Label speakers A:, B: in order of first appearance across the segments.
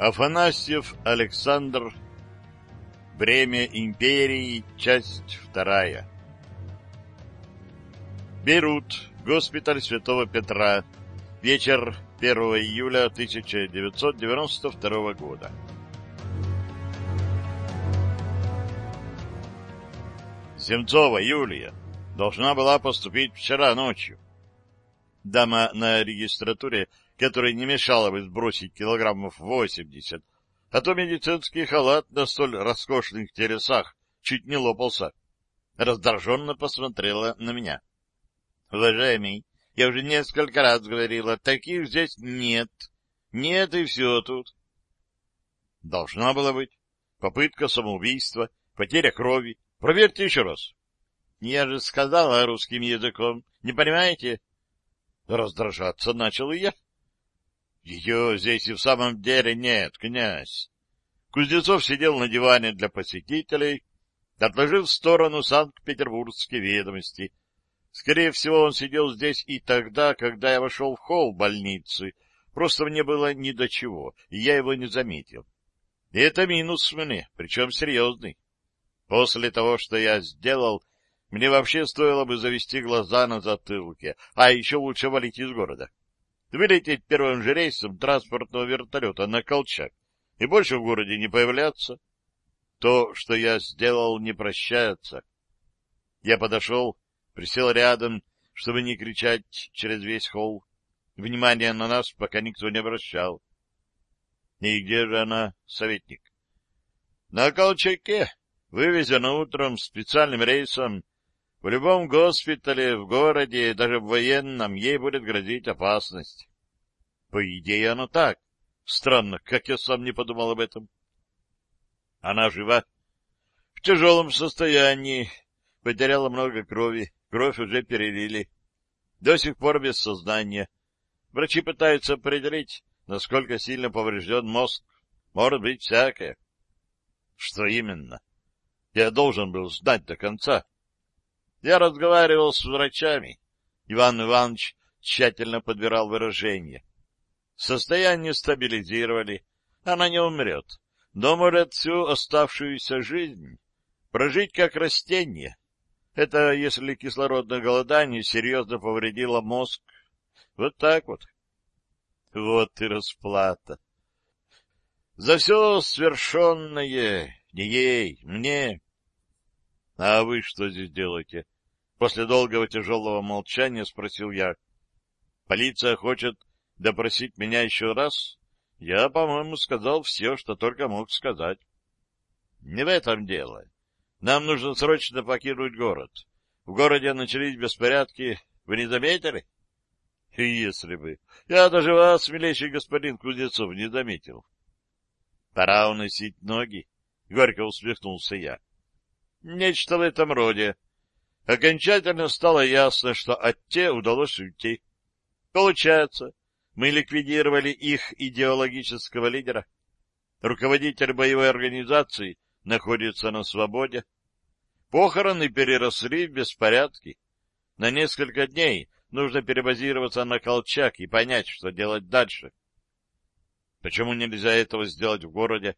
A: Афанасьев Александр Бремя империи. Часть вторая. Бейрут. Госпиталь Святого Петра. Вечер 1 июля 1992 года. Земцова Юлия должна была поступить вчера ночью. Дама на регистратуре, которой не мешало бы сбросить килограммов восемьдесят, а то медицинский халат на столь роскошных телесах чуть не лопался, раздраженно посмотрела на меня. — Уважаемый, я уже несколько раз говорила, таких здесь нет. Нет, и все тут. Должна была быть. Попытка самоубийства, потеря крови. Проверьте еще раз. Я же сказала русским языком. Не понимаете? Раздражаться начал и я. Ее здесь и в самом деле нет, князь. Кузнецов сидел на диване для посетителей, отложив в сторону Санкт-Петербургские ведомости. Скорее всего, он сидел здесь и тогда, когда я вошел в холл больницы. Просто мне было ни до чего, и я его не заметил. И это минус мне, причем серьезный. После того, что я сделал, мне вообще стоило бы завести глаза на затылке, а еще лучше валить из города вылететь первым же рейсом транспортного вертолета на Колчак и больше в городе не появляться. То, что я сделал, не прощается. Я подошел, присел рядом, чтобы не кричать через весь холл. Внимание на нас пока никто не обращал. И где же она, советник? На Колчаке, вывезена утром специальным рейсом в любом госпитале, в городе, даже в военном, ей будет грозить опасность. По идее, оно так. Странно, как я сам не подумал об этом. Она жива. В тяжелом состоянии. Потеряла много крови. Кровь уже перелили. До сих пор без сознания. Врачи пытаются определить, насколько сильно поврежден мозг. Может быть, всякое. Что именно? Я должен был знать до конца. Я разговаривал с врачами. Иван Иванович тщательно подбирал выражения. Состояние стабилизировали. Она не умрет, но может всю оставшуюся жизнь прожить как растение. Это если кислородное голодание серьезно повредило мозг. Вот так вот. Вот и расплата. За все свершенное не ей, мне. — А вы что здесь делаете? После долгого тяжелого молчания спросил я. — Полиция хочет допросить меня еще раз? Я, по-моему, сказал все, что только мог сказать. — Не в этом дело. Нам нужно срочно покинуть город. В городе начались беспорядки. Вы не заметили? — Если бы. Я даже вас, милейший господин Кузнецов, не заметил. — Пора уносить ноги, — горько усмехнулся я. Нечто в этом роде. Окончательно стало ясно, что от те удалось уйти. Получается, мы ликвидировали их идеологического лидера. Руководитель боевой организации находится на свободе. Похороны переросли в беспорядки. На несколько дней нужно перебазироваться на Колчак и понять, что делать дальше. Почему нельзя этого сделать в городе?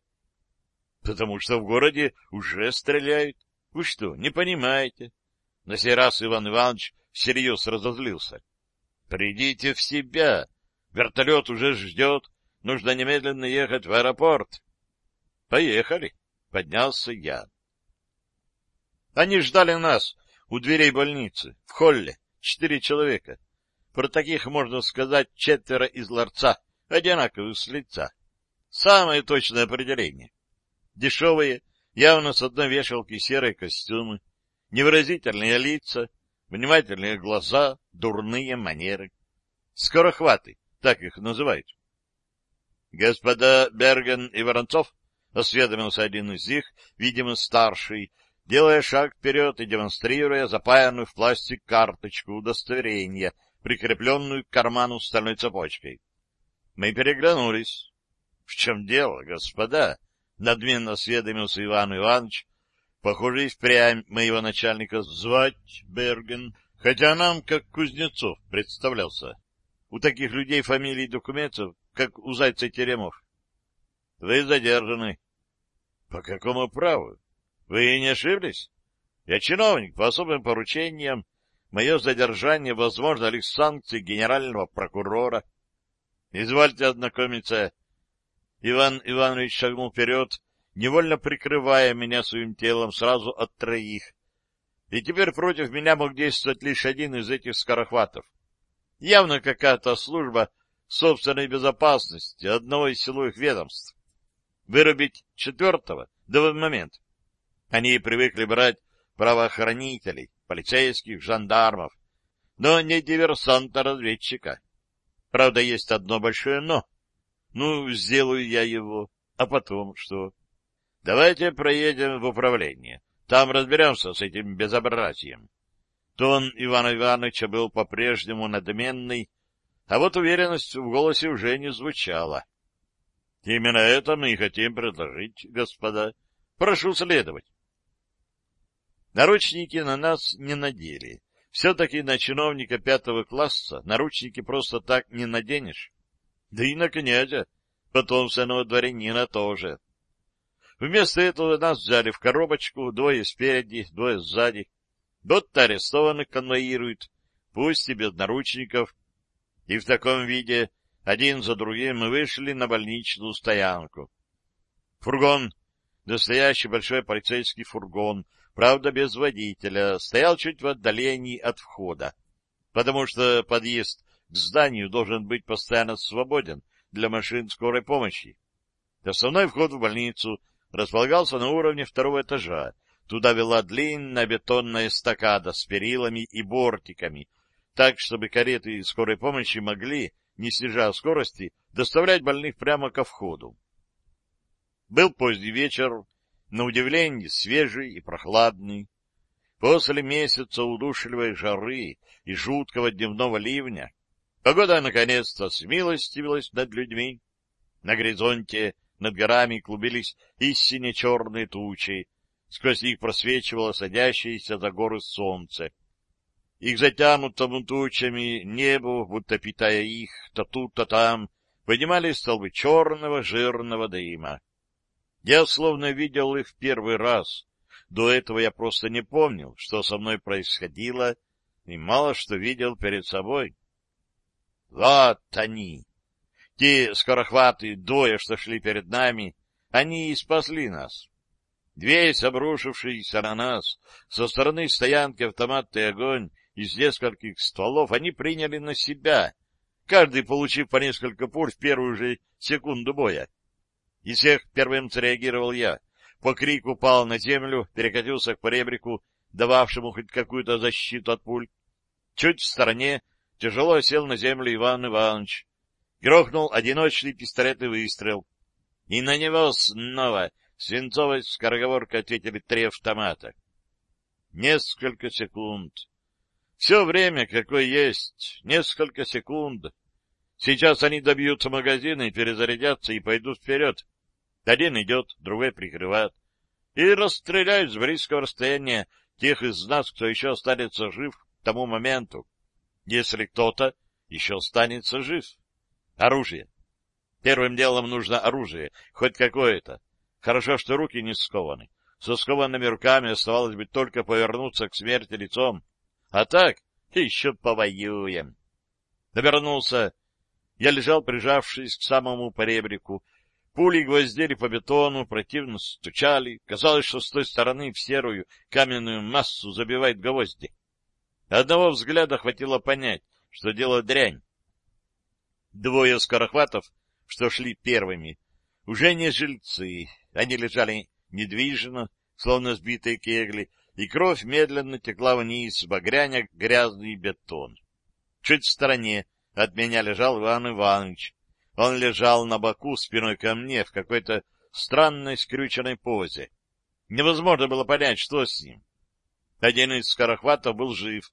A: Потому что в городе уже стреляют. Вы что, не понимаете? На сей раз Иван Иванович всерьез разозлился. Придите в себя. Вертолет уже ждет. Нужно немедленно ехать в аэропорт. Поехали. Поднялся я. Они ждали нас у дверей больницы, в холле, четыре человека. Про таких можно сказать четверо из ларца, одинаковых с лица. Самое точное определение. Дешевые, явно с одной вешалки серые костюмы, невыразительные лица, внимательные глаза, дурные манеры. Скорохваты, так их называют. — Господа Берген и Воронцов, — осведомился один из них, видимо, старший, делая шаг вперед и демонстрируя запаянную в пластик карточку удостоверения, прикрепленную к карману стальной цепочкой. Мы переглянулись. — В чем дело, господа? Надменно осведомился Иван Иванович. Похоже, и впрямь моего начальника звать Берген, хотя нам, как Кузнецов, представлялся. У таких людей фамилий документов, как у Зайца Теремов. вы задержаны. — По какому праву? Вы не ошиблись? Я чиновник по особым поручениям. Мое задержание возможно лишь санкции генерального прокурора. Извольте ознакомиться. Иван Иванович шагнул вперед, невольно прикрывая меня своим телом сразу от троих. И теперь против меня мог действовать лишь один из этих скорохватов. Явно какая-то служба собственной безопасности одного из силовых ведомств. Вырубить четвертого до момент. Они привыкли брать правоохранителей, полицейских, жандармов, но не диверсанта-разведчика. Правда, есть одно большое «но». Ну, сделаю я его, а потом что? Давайте проедем в управление. Там разберемся с этим безобразием. Тон Ивана Ивановича был по-прежнему надменный, а вот уверенность в голосе уже не звучала. — Именно это мы и хотим предложить, господа. Прошу следовать. Наручники на нас не надели. Все-таки на чиновника пятого класса наручники просто так не наденешь. Да и на князя, потомственного дворянина, тоже. Вместо этого нас взяли в коробочку, двое спереди, двое сзади. Вот арестованных конвоируют, пусть и без наручников. И в таком виде один за другим мы вышли на больничную стоянку. Фургон, настоящий большой полицейский фургон, правда без водителя, стоял чуть в отдалении от входа, потому что подъезд к зданию должен быть постоянно свободен для машин скорой помощи. Основной вход в больницу располагался на уровне второго этажа. Туда вела длинная бетонная эстакада с перилами и бортиками, так, чтобы кареты скорой помощи могли, не снижая скорости, доставлять больных прямо ко входу. Был поздний вечер, на удивление свежий и прохладный. После месяца удушливой жары и жуткого дневного ливня погода наконец-то смилостивилась над людьми. На горизонте над горами клубились истинно черные тучи, сквозь них просвечивало садящееся за горы солнце. Их затянутому тучами небу, будто питая их, то тут, то там, поднимались столбы черного жирного дыма. Я словно видел их в первый раз. До этого я просто не помнил, что со мной происходило, и мало что видел перед собой. Вот они! Те скорохваты, двое, что шли перед нами, они и спасли нас. Весь обрушившийся на нас со стороны стоянки автоматный огонь из нескольких стволов они приняли на себя, каждый получив по несколько пуль в первую же секунду боя. Из всех первым среагировал я. По крику упал на землю, перекатился к поребрику, дававшему хоть какую-то защиту от пуль. Чуть в стороне тяжело сел на землю Иван Иванович. Грохнул одиночный пистолетный выстрел. И на него снова свинцовой скороговоркой ответили три автомата. Несколько секунд. Все время, какое есть, несколько секунд. Сейчас они добьются магазина и перезарядятся, и пойдут вперед. Один идет, другой прикрывает. И расстреляют с близкого расстояния тех из нас, кто еще останется жив к тому моменту, если кто-то еще останется жив. Оружие. Первым делом нужно оружие, хоть какое-то. Хорошо, что руки не скованы. Со скованными руками оставалось бы только повернуться к смерти лицом. А так еще повоюем. Довернулся. Я лежал, прижавшись к самому поребрику, Пули гвоздили по бетону, противно стучали. Казалось, что с той стороны в серую каменную массу забивает гвозди. Одного взгляда хватило понять, что дело дрянь. Двое скорохватов, что шли первыми, уже не жильцы. Они лежали недвижно, словно сбитые кегли, и кровь медленно текла вниз, багряня грязный бетон. Чуть в стороне от меня лежал Иван Иванович, он лежал на боку спиной ко мне в какой-то странной скрюченной позе. Невозможно было понять, что с ним. Один из скорохватов был жив.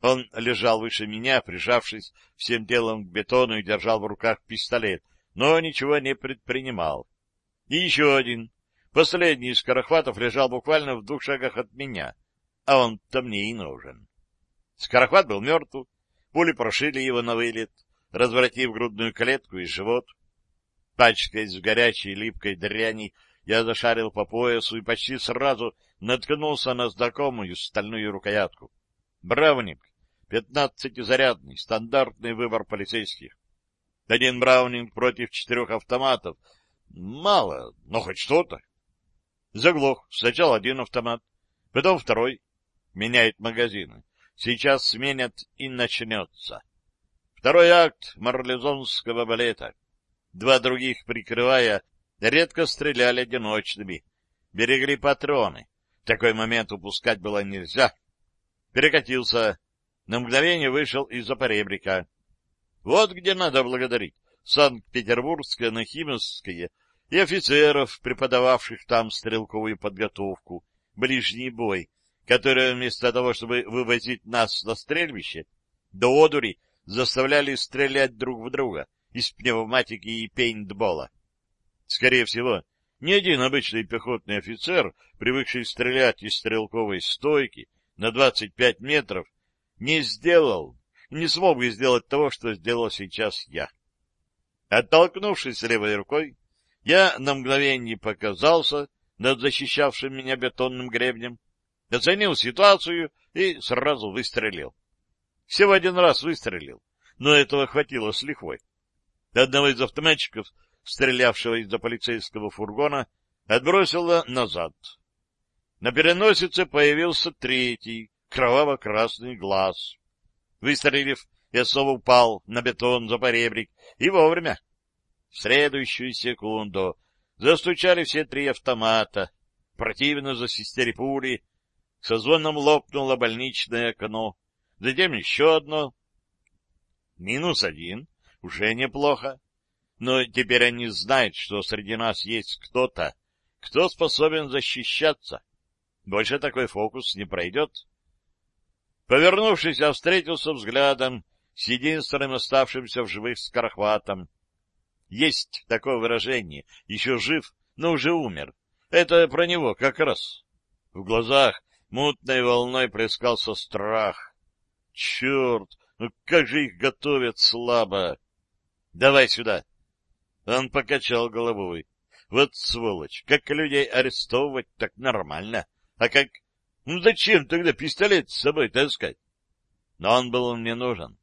A: Он лежал выше меня, прижавшись всем телом к бетону и держал в руках пистолет, но ничего не предпринимал. И еще один, последний из скорохватов, лежал буквально в двух шагах от меня, а он-то мне и нужен. Скорохват был мертв, пули прошили его на вылет, развратив грудную клетку и живот. Пачкаясь в горячей липкой дряни, я зашарил по поясу и почти сразу наткнулся на знакомую стальную рукоятку. Браунинг, пятнадцатизарядный, стандартный выбор полицейских. Один браунинг против четырех автоматов. Мало, но хоть что-то. Заглох. Сначала один автомат, потом второй. Меняет магазины. Сейчас сменят и начнется. Второй акт марлезонского балета. Два других, прикрывая, редко стреляли одиночными. Берегли патроны. Такой момент упускать было нельзя. Перекатился. На мгновение вышел из-за поребрика. Вот где надо благодарить Санкт-Петербургское, Нахимовское и офицеров, преподававших там стрелковую подготовку, ближний бой, которые вместо того, чтобы вывозить нас на стрельбище, до одури заставляли стрелять друг в друга из пневматики и пейнтбола. Скорее всего, ни один обычный пехотный офицер, привыкший стрелять из стрелковой стойки на 25 метров, не сделал, не смог бы сделать того, что сделал сейчас я. Оттолкнувшись левой рукой, я на мгновение показался над защищавшим меня бетонным гребнем, оценил ситуацию и сразу выстрелил. Всего один раз выстрелил, но этого хватило с лихвой. Одного из автоматчиков стрелявшего из-за полицейского фургона, отбросило назад. На переносице появился третий, кроваво-красный глаз. Выстрелив, я снова упал на бетон за поребрик, и вовремя. В следующую секунду застучали все три автомата, противно засистели пули, со звоном лопнуло больничное окно, затем еще одно. Минус один, уже неплохо. Но теперь они знают, что среди нас есть кто-то, кто способен защищаться. Больше такой фокус не пройдет. Повернувшись, я встретился взглядом с единственным оставшимся в живых скорохватом. Есть такое выражение — еще жив, но уже умер. Это про него как раз. В глазах мутной волной плескался страх. Черт, ну как же их готовят слабо! Давай сюда! Он покачал головой. Вот сволочь, как людей арестовывать так нормально. А как... Ну зачем тогда пистолет с собой таскать? Но он был мне нужен.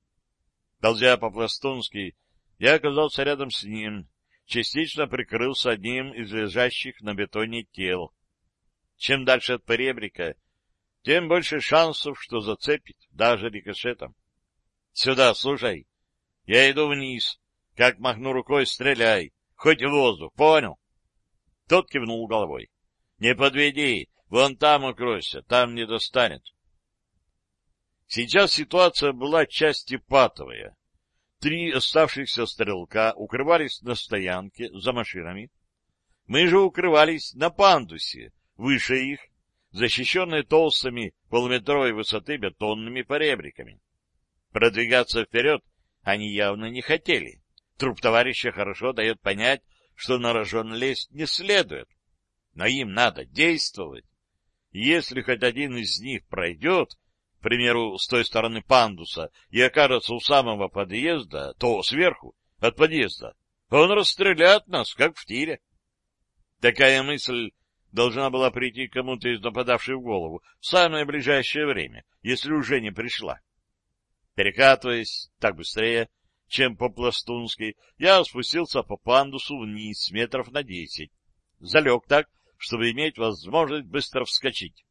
A: Ползя по-пластунски, я оказался рядом с ним, частично прикрылся одним из лежащих на бетоне тел. Чем дальше от поребрика, тем больше шансов, что зацепит, даже рикошетом. — Сюда, слушай. Я иду вниз. Как махну рукой, стреляй. Хоть в воздух, понял? Тот кивнул головой. Не подведи, вон там укройся, там не достанет. Сейчас ситуация была части патовая. Три оставшихся стрелка укрывались на стоянке за машинами. Мы же укрывались на пандусе, выше их, защищенные толстыми полуметровой высоты бетонными поребриками. Продвигаться вперед они явно не хотели. Труп товарища хорошо дает понять, что на рожон лезть не следует. Но им надо действовать. Если хоть один из них пройдет, к примеру, с той стороны пандуса, и окажется у самого подъезда, то сверху, от подъезда, он расстреляет нас, как в тире. Такая мысль должна была прийти кому-то из нападавших в голову в самое ближайшее время, если уже не пришла. Перекатываясь так быстрее, чем по-пластунски, я спустился по пандусу вниз метров на десять. Залег так, чтобы иметь возможность быстро вскочить.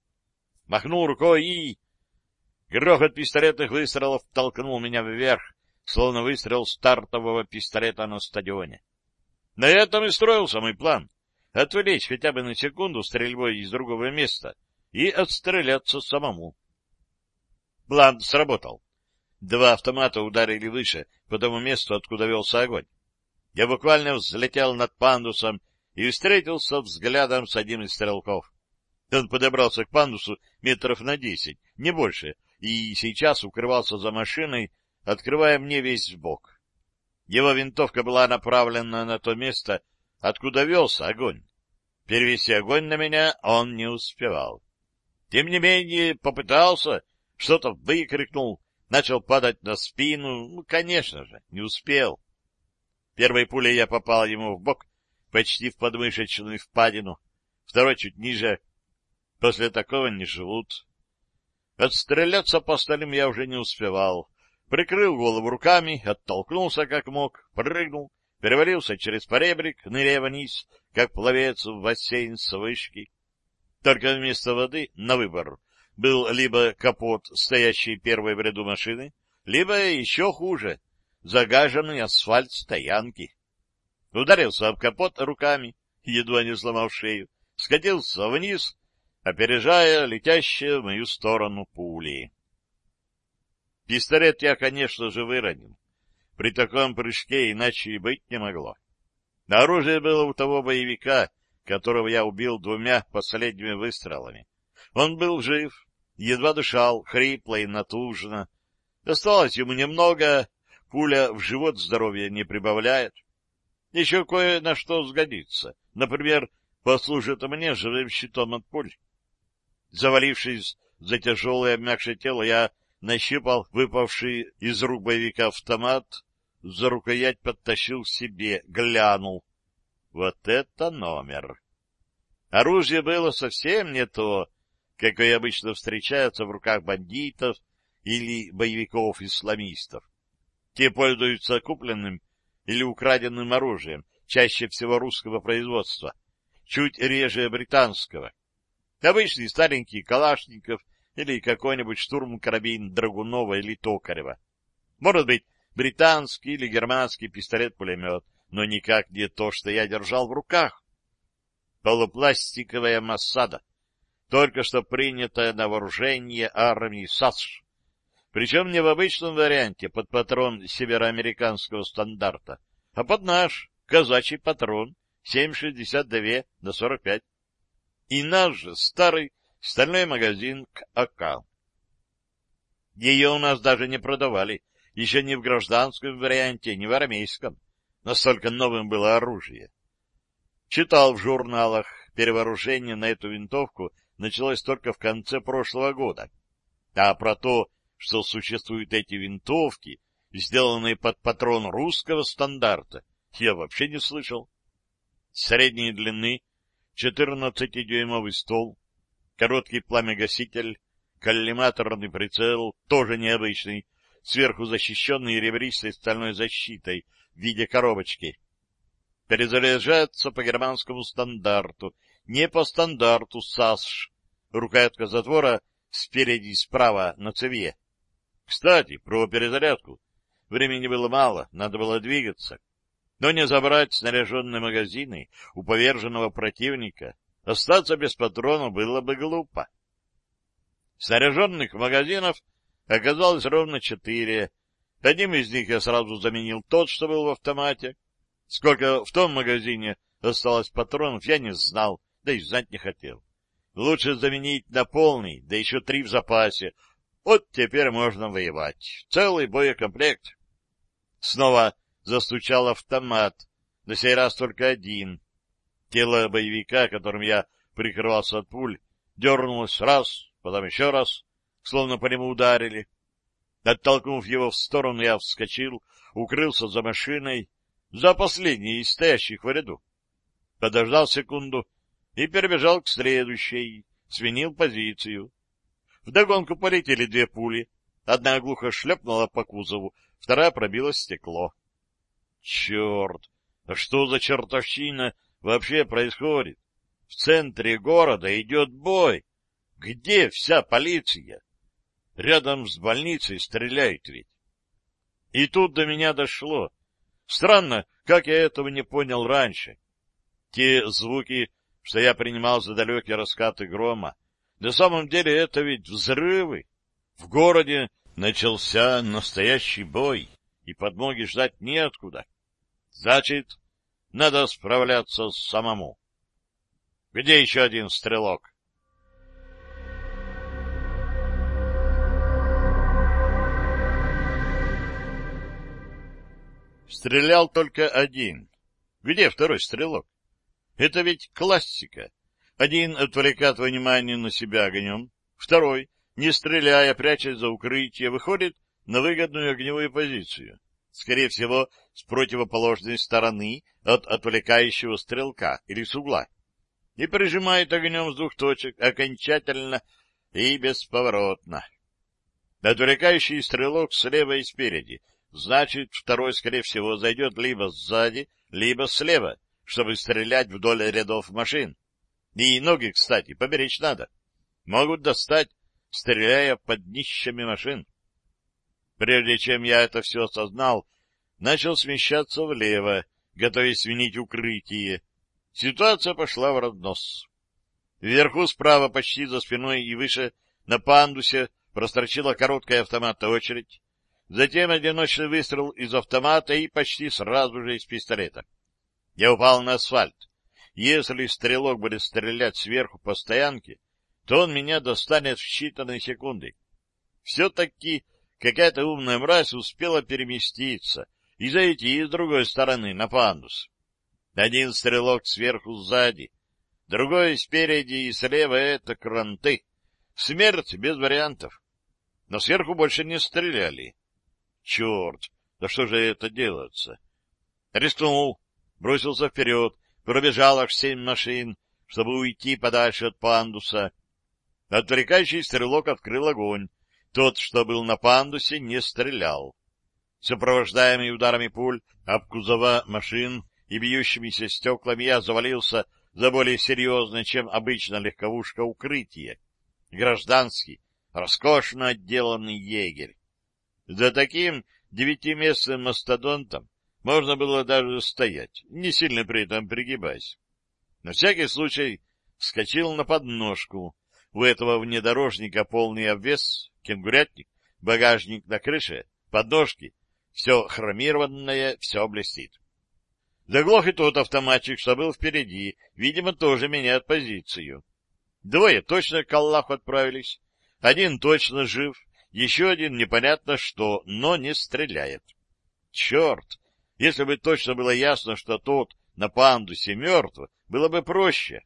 A: Махнул рукой и... Грохот пистолетных выстрелов толкнул меня вверх, словно выстрел стартового пистолета на стадионе. На этом и строился мой план — отвлечь хотя бы на секунду стрельбой из другого места и отстреляться самому. План сработал. Два автомата ударили выше, по тому месту, откуда велся огонь. Я буквально взлетел над пандусом и встретился взглядом с одним из стрелков. Он подобрался к пандусу метров на десять, не больше, и сейчас укрывался за машиной, открывая мне весь бок. Его винтовка была направлена на то место, откуда велся огонь. Перевести огонь на меня он не успевал. Тем не менее, попытался, что-то выкрикнул, начал падать на спину. Ну, конечно же, не успел. Первой пулей я попал ему в бок, почти в подмышечную впадину, второй чуть ниже. После такого не живут. Отстреляться по остальным я уже не успевал. Прикрыл голову руками, оттолкнулся как мог, прыгнул, перевалился через поребрик, ныряя вниз, как пловец в бассейн с вышки. Только вместо воды на выбор был либо капот, стоящий первой в ряду машины, либо еще хуже — загаженный асфальт стоянки. Ударился об капот руками, едва не сломав шею, скатился вниз, опережая летящие в мою сторону пули. Пистолет я, конечно же, выронил. При таком прыжке иначе и быть не могло. Оружие было у того боевика, которого я убил двумя последними выстрелами. Он был жив, едва дышал, хрипло и натужно. Осталось ему немного, пуля в живот здоровья не прибавляет. Еще кое на что сгодится. Например, послужит мне живым щитом от пуль. Завалившись за тяжелое обмякшее тело, я нащупал выпавший из рук боевика автомат, за рукоять подтащил себе, глянул. Вот это номер! Оружие было совсем не то, какое обычно встречается в руках бандитов или боевиков-исламистов. Те пользуются купленным или украденным оружием, чаще всего русского производства, чуть реже британского. Обычный старенький Калашников или какой-нибудь штурм-карабин Драгунова или Токарева. Может быть, британский или германский пистолет-пулемет, но никак не то, что я держал в руках. Полупластиковая массада, только что принятая на вооружение армии САСШ, причем не в обычном варианте под патрон североамериканского стандарта, а под наш казачий патрон 7,62 на 45. И наш же старый стальной магазин к АК. Ее у нас даже не продавали, еще не в гражданском варианте, не в армейском. Настолько новым было оружие. Читал в журналах, перевооружение на эту винтовку началось только в конце прошлого года. А про то, что существуют эти винтовки, сделанные под патрон русского стандарта, я вообще не слышал. Средней длины, 14-дюймовый ствол, короткий пламегаситель, коллиматорный прицел, тоже необычный, сверху защищенный ребристой стальной защитой в виде коробочки. Перезаряжается по германскому стандарту, не по стандарту САСШ. Рукоятка затвора спереди и справа на цевье. Кстати, про перезарядку. Времени было мало, надо было двигаться. Но не забрать снаряженные магазины у поверженного противника, остаться без патронов было бы глупо. Снаряженных магазинов оказалось ровно четыре. Одним из них я сразу заменил тот, что был в автомате. Сколько в том магазине осталось патронов, я не знал, да и знать не хотел. Лучше заменить на полный, да еще три в запасе. Вот теперь можно воевать. Целый боекомплект. Снова застучал автомат, на сей раз только один. Тело боевика, которым я прикрывался от пуль, дернулось раз, потом еще раз, словно по нему ударили. Оттолкнув его в сторону, я вскочил, укрылся за машиной, за последней из стоящих в ряду. Подождал секунду и перебежал к следующей, сменил позицию. Вдогонку полетели две пули. Одна глухо шлепнула по кузову, вторая пробила стекло. Черт! А что за чертовщина вообще происходит? В центре города идет бой. Где вся полиция? Рядом с больницей стреляют ведь. И тут до меня дошло. Странно, как я этого не понял раньше. Те звуки, что я принимал за далекие раскаты грома, на самом деле это ведь взрывы. В городе начался настоящий бой, и подмоги ждать неоткуда. Значит, надо справляться самому. Где еще один стрелок? Стрелял только один. Где второй стрелок? Это ведь классика. Один отвлекает внимание на себя огнем, второй, не стреляя, прячась за укрытие, выходит на выгодную огневую позицию. скорее всего, с противоположной стороны от отвлекающего стрелка или с угла, и прижимает огнем с двух точек окончательно и бесповоротно. Отвлекающий стрелок слева и спереди, значит, второй, скорее всего, зайдет либо сзади, либо слева, чтобы стрелять вдоль рядов машин. И ноги, кстати, поберечь надо. Могут достать, стреляя под днищами машин. Прежде чем я это все осознал, начал смещаться влево, готовясь свинить укрытие. Ситуация пошла в разнос. Вверху справа, почти за спиной и выше, на пандусе, прострочила короткая автоматная очередь. Затем одиночный выстрел из автомата и почти сразу же из пистолета. Я упал на асфальт. Если стрелок будет стрелять сверху по стоянке, то он меня достанет в считанные секунды. Все-таки какая-то умная мразь успела переместиться и зайти с другой стороны на пандус. Один стрелок сверху сзади, другой спереди и слева — это кранты. Смерть без вариантов. Но сверху больше не стреляли. Черт, да что же это делается? Рискнул, бросился вперед, пробежал аж семь машин, чтобы уйти подальше от пандуса. Отвлекающий стрелок открыл огонь. Тот, что был на пандусе, не стрелял. Сопровождаемый ударами пуль об кузова машин и бьющимися стеклами, я завалился за более серьезное, чем обычно легковушка укрытие. Гражданский, роскошно отделанный егерь. За таким девятиместным мастодонтом можно было даже стоять, не сильно при этом пригибаясь. На всякий случай вскочил на подножку. У этого внедорожника полный обвес, кенгурятник, багажник на крыше, подножки, все хромированное, все блестит. Заглох и тот автоматчик, что был впереди, видимо, тоже меняет позицию. Двое точно к Аллаху отправились. Один точно жив, еще один непонятно что, но не стреляет. Черт! Если бы точно было ясно, что тот на пандусе мертв, было бы проще.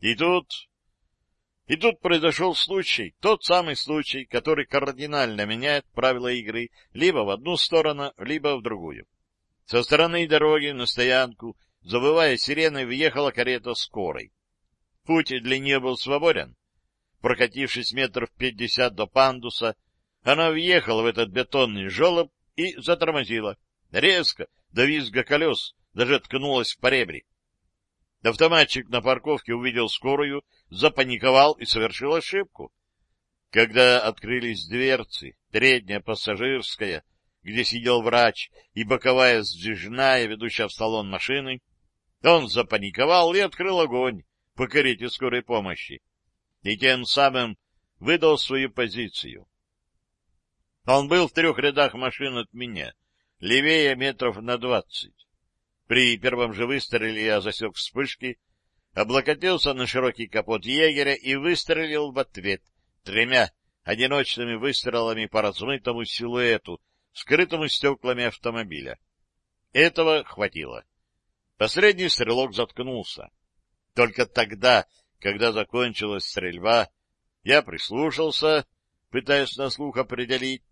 A: И тут и тут произошел случай, тот самый случай, который кардинально меняет правила игры либо в одну сторону, либо в другую. Со стороны дороги на стоянку, завывая сиреной, въехала карета скорой. Путь для нее был свободен. Прокатившись метров пятьдесят до пандуса, она въехала в этот бетонный желоб и затормозила. Резко, до визга колес, даже ткнулась в поребри. Автоматчик на парковке увидел скорую, запаниковал и совершил ошибку. Когда открылись дверцы, передняя пассажирская, где сидел врач, и боковая сдвижная, ведущая в салон машины, он запаниковал и открыл огонь по карете скорой помощи, и тем самым выдал свою позицию. Он был в трех рядах машин от меня, левее метров на двадцать. При первом же выстреле я засек вспышки, облокотился на широкий капот егеря и выстрелил в ответ тремя одиночными выстрелами по размытому силуэту, скрытому стеклами автомобиля. Этого хватило. Последний стрелок заткнулся. Только тогда, когда закончилась стрельба, я прислушался, пытаясь на слух определить,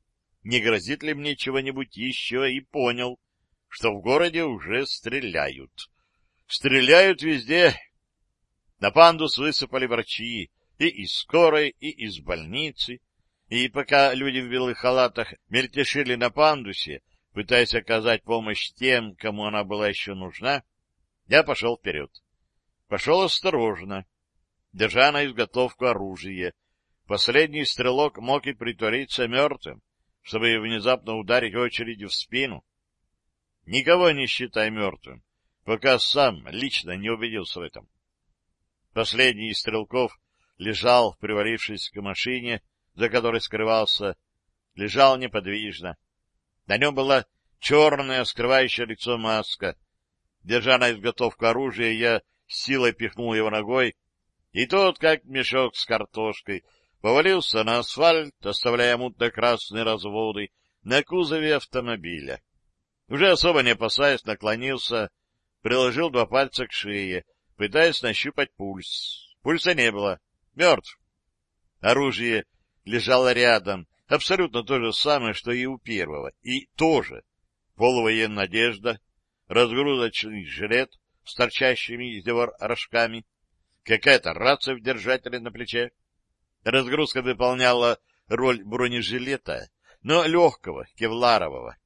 A: не грозит ли мне чего-нибудь еще, и понял, что в городе уже стреляют. Стреляют везде. На пандус высыпали врачи и из скорой, и из больницы. И пока люди в белых халатах мельтешили на пандусе, пытаясь оказать помощь тем, кому она была еще нужна, я пошел вперед. Пошел осторожно, держа на изготовку оружие. Последний стрелок мог и притвориться мертвым, чтобы внезапно ударить очередью в спину. Никого не считай мертвым, пока сам лично не убедился в этом. Последний из стрелков лежал, привалившись к машине, за которой скрывался, лежал неподвижно. На нем была черная, скрывающая лицо маска. Держа на изготовку оружия, я силой пихнул его ногой, и тот, как мешок с картошкой, повалился на асфальт, оставляя мутно-красные разводы на кузове автомобиля. Уже особо не опасаясь, наклонился, приложил два пальца к шее, пытаясь нащупать пульс. Пульса не было. Мертв. Оружие лежало рядом, абсолютно то же самое, что и у первого, и тоже полувоенная одежда, разгрузочный жилет с торчащими из него рожками, какая-то рация в держателе на плече. Разгрузка выполняла роль бронежилета, но легкого, кевларового.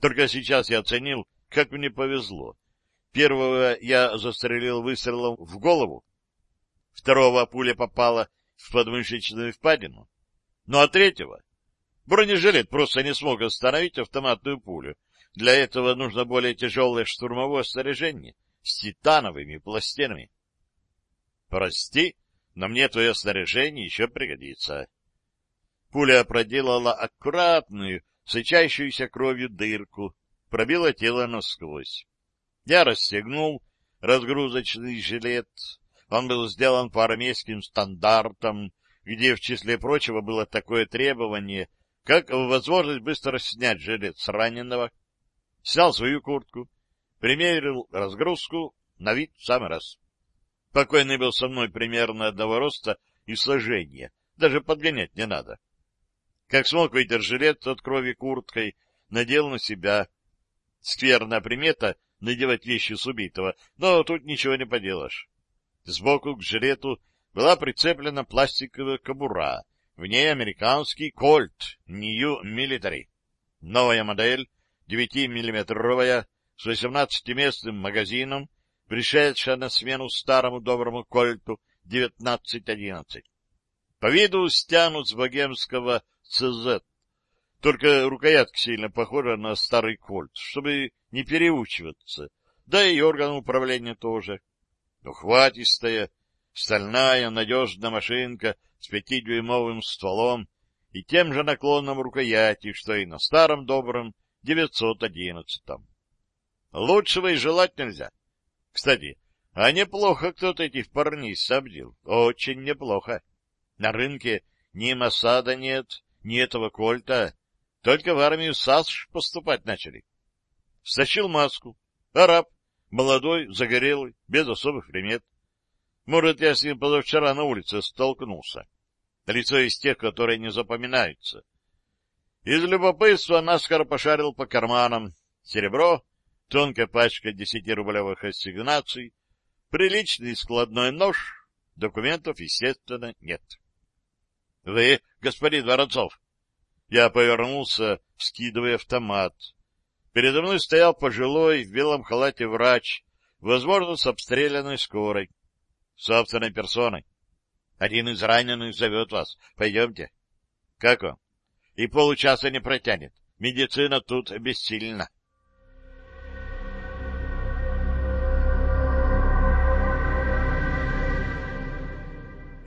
A: Только сейчас я оценил, как мне повезло. Первого я застрелил выстрелом в голову, второго пуля попала в подмышечную впадину, ну а третьего бронежилет просто не смог остановить автоматную пулю. Для этого нужно более тяжелое штурмовое снаряжение с титановыми пластинами. Прости, но мне твое снаряжение еще пригодится. Пуля проделала аккуратную, сычащуюся кровью дырку, пробила тело насквозь. Я расстегнул разгрузочный жилет. Он был сделан по армейским стандартам, где, в числе прочего, было такое требование, как возможность быстро снять жилет с раненого. Снял свою куртку, примерил разгрузку, на вид в самый раз. Покойный был со мной примерно одного роста и сложения, даже подгонять не надо. Как смог вытер жилет от крови курткой, надел на себя. Скверная примета — надевать вещи с убитого, но тут ничего не поделаешь. Сбоку к жилету была прицеплена пластиковая кобура, в ней американский кольт New Military. Новая модель, 9-миллиметровая, с 18-местным магазином, пришедшая на смену старому доброму кольту 1911. По виду стянут с богемского ЦЗ. Только рукоятка сильно похожа на старый кольт, чтобы не переучиваться. Да и орган управления тоже. Ухватистая, стальная, надежная машинка с пятидюймовым стволом и тем же наклоном рукояти, что и на старом добром 911-м. Лучшего и желать нельзя. Кстати, а неплохо кто-то этих парней снабдил. Очень неплохо. На рынке ни Масада нет, ни этого кольта. Только в армию САСШ поступать начали. Стащил маску. Араб. Молодой, загорелый, без особых примет. Может, я с ним позавчера на улице столкнулся. Лицо из тех, которые не запоминаются. Из любопытства наскоро пошарил по карманам. Серебро, тонкая пачка десятирублевых ассигнаций, приличный складной нож, документов, естественно, нет. — Вы, господин Воронцов? Я повернулся, скидывая автомат. Передо мной стоял пожилой в белом халате врач, возможно, с обстрелянной скорой, собственной персоной. Один из раненых зовет вас. Пойдемте. Как он? И получаса не протянет. Медицина тут бессильна.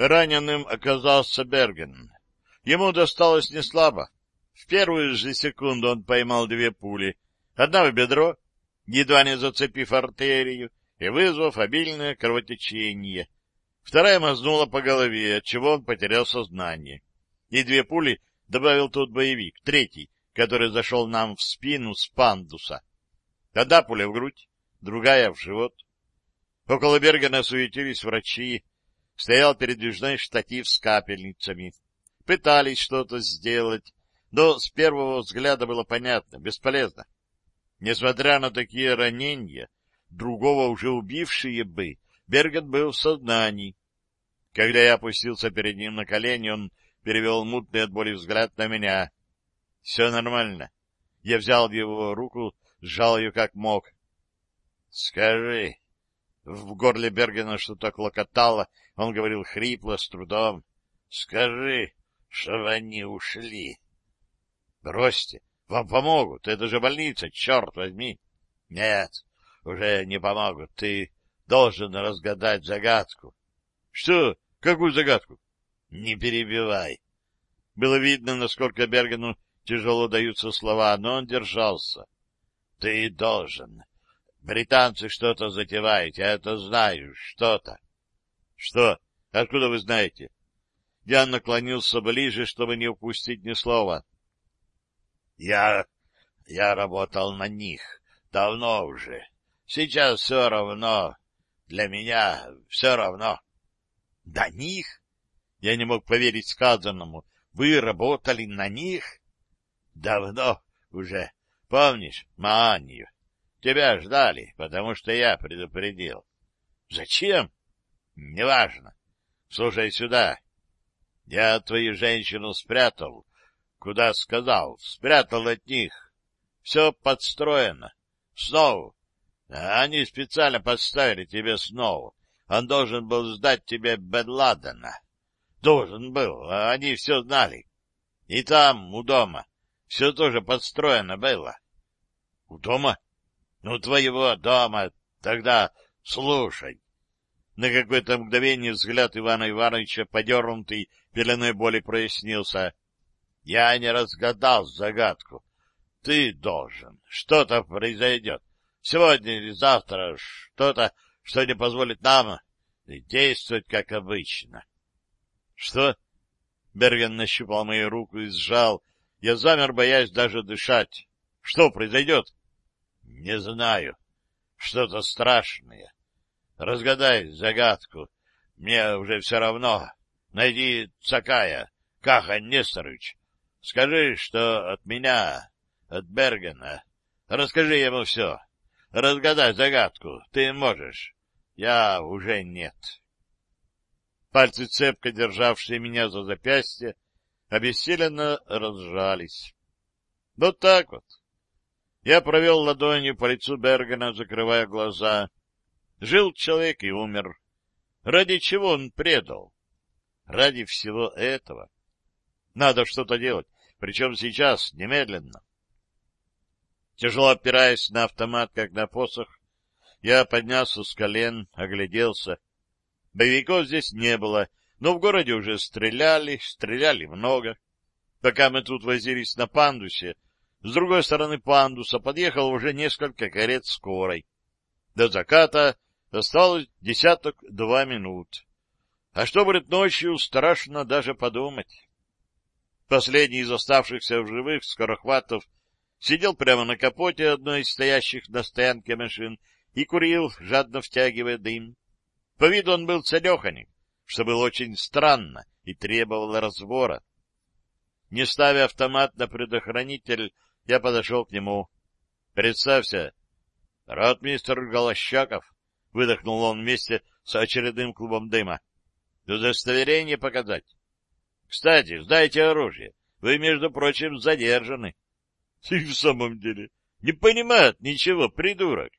A: Раненым оказался Берген. Ему досталось неслабо. В первую же секунду он поймал две пули. Одна в бедро, едва не зацепив артерию и вызвав обильное кровотечение. Вторая мазнула по голове, отчего он потерял сознание. И две пули добавил тот боевик, третий, который зашел нам в спину с пандуса. Одна пуля в грудь, другая в живот. Около Бергена суетились врачи, стоял передвижной штатив с капельницами пытались что-то сделать, но с первого взгляда было понятно — бесполезно. Несмотря на такие ранения, другого уже убившие бы, Берген был в сознании. Когда я опустился перед ним на колени, он перевел мутный от боли взгляд на меня. — Все нормально. Я взял его руку, сжал ее как мог. — Скажи. В горле Бергена что-то клокотало, он говорил хрипло, с трудом. — Скажи, чтобы они ушли. — Бросьте, вам помогут, это же больница, черт возьми. — Нет, уже не помогут, ты должен разгадать загадку. — Что? Какую загадку? — Не перебивай. Было видно, насколько Бергену тяжело даются слова, но он держался. — Ты должен. Британцы что-то затевают, я это знаю, что-то. — Что? Откуда вы знаете? — я наклонился ближе, чтобы не упустить ни слова. — Я... я работал на них. Давно уже. Сейчас все равно. Для меня все равно. — На них? Я не мог поверить сказанному. Вы работали на них? — Давно уже. Помнишь Маанью? Тебя ждали, потому что я предупредил. Зачем? Неважно. Слушай сюда. Я твою женщину спрятал. Куда сказал? Спрятал от них. Все подстроено. Снова. Они специально подставили тебе снова. Он должен был сдать тебе Бен Ладена. Должен был, они все знали. И там, у дома, все тоже подстроено было. — У дома? — Ну, твоего дома. Тогда слушай. На какое-то мгновение взгляд Ивана Ивановича, подернутый пеленой боли, прояснился. — Я не разгадал загадку. Ты должен. Что-то произойдет. Сегодня или завтра что-то, что не позволит нам действовать как обычно. — Что? Берген нащупал мою руку и сжал. Я замер, боясь даже дышать. — Что произойдет? — Не знаю. Что-то страшное. Разгадай загадку. Мне уже все равно. Найди Цакая, Каха Несторыч. Скажи, что от меня, от Бергена. Расскажи ему все. Разгадай загадку. Ты можешь. Я уже нет. Пальцы, цепко державшие меня за запястье, обессиленно разжались. Вот так вот. Я провел ладонью по лицу Бергена, закрывая глаза. Жил человек и умер. Ради чего он предал? Ради всего этого. Надо что-то делать, причем сейчас, немедленно. Тяжело опираясь на автомат, как на посох, я поднялся с колен, огляделся. Боевиков здесь не было, но в городе уже стреляли, стреляли много. Пока мы тут возились на пандусе, с другой стороны пандуса подъехал уже несколько карет скорой. До заката осталось десяток-два минут. А что будет ночью, страшно даже подумать. Последний из оставшихся в живых скорохватов сидел прямо на капоте одной из стоящих на стоянке машин и курил, жадно втягивая дым. По виду он был целеханик, что было очень странно и требовало разбора. Не ставя автомат на предохранитель, я подошел к нему. — Представься, ротмистер Голощаков, — выдохнул он вместе с очередным клубом дыма. — Удостоверение показать. — Кстати, сдайте оружие. Вы, между прочим, задержаны. — И в самом деле, не понимает ничего, придурок.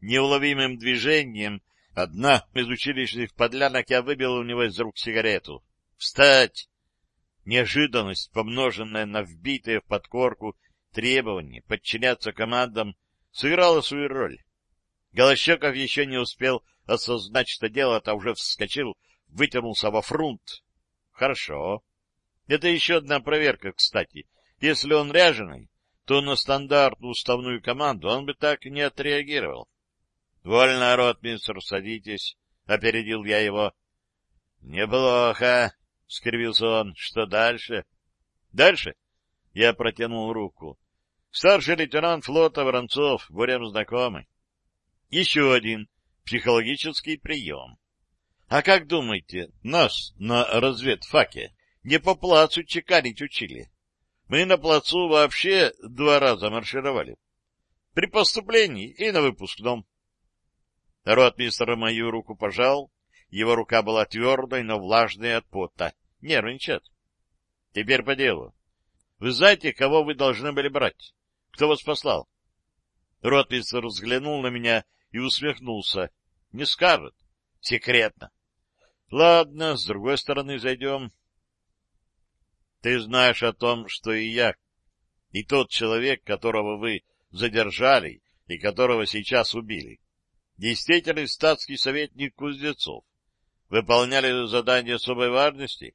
A: Неуловимым движением одна из училищных подлянок я выбил у него из рук сигарету. «Встать!» Неожиданность, помноженная на вбитые в подкорку требование подчиняться командам, сыграла свою роль. Голощеков еще не успел осознать, что делает, а уже вскочил, вытянулся во фрунт. Хорошо. Это еще одна проверка, кстати. Если он ряженый, то на стандартную уставную команду он бы так не отреагировал. — Вольно, ротмистр, садитесь, — опередил я его. — Неплохо, — скривился он. — Что дальше? — Дальше? Я протянул руку. Старший лейтенант флота Воронцов, будем знакомы. Еще один психологический прием. А как думаете, нас на разведфаке не по плацу чеканить учили? Мы на плацу вообще два раза маршировали. При поступлении и на выпускном. Ротмистр мою руку пожал. Его рука была твердой, но влажной от пота. Нервничает. Теперь по делу. Вы знаете, кого вы должны были брать? Кто вас послал? Ротмистр взглянул на меня и усмехнулся. Не скажет. Секретно. Ладно, с другой стороны зайдем. Ты знаешь о том, что и я, и тот человек, которого вы задержали и которого сейчас убили, действительный статский советник Кузнецов, выполняли задание особой важности?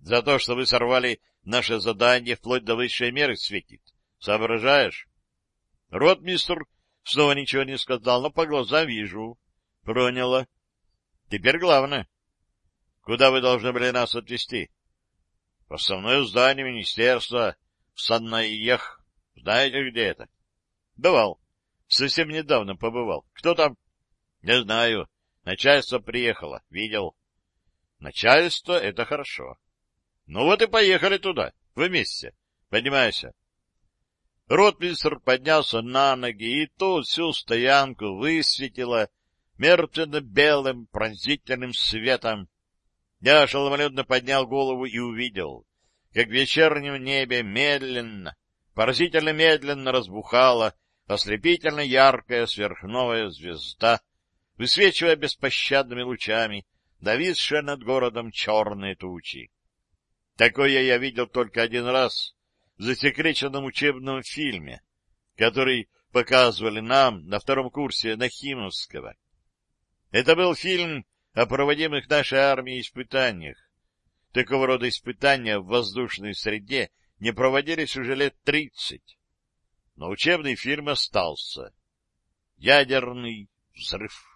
A: За то, что вы сорвали наше задание вплоть до высшей меры светит. Соображаешь? Ротмистр снова ничего не сказал, но по глазам вижу. Проняла. Теперь главное. Куда вы должны были нас отвезти? В основное здание министерства, в Саннаех. Знаете, где это? Бывал. Совсем недавно побывал. Кто там? Не знаю. Начальство приехало. Видел. Начальство — это хорошо. Ну вот и поехали туда. Вместе. Поднимайся. Ротмистр поднялся на ноги, и тут всю стоянку высветило мертвенно-белым пронзительным светом. Я ошеломленно поднял голову и увидел, как в вечернем небе медленно, поразительно медленно разбухала ослепительно яркая сверхновая звезда, высвечивая беспощадными лучами нависшие над городом черные тучи. Такое я видел только один раз в засекреченном учебном фильме, который показывали нам на втором курсе Нахимовского. Это был фильм о проводимых нашей армией испытаниях. Такого рода испытания в воздушной среде не проводились уже лет тридцать. Но учебный фильм остался. Ядерный взрыв.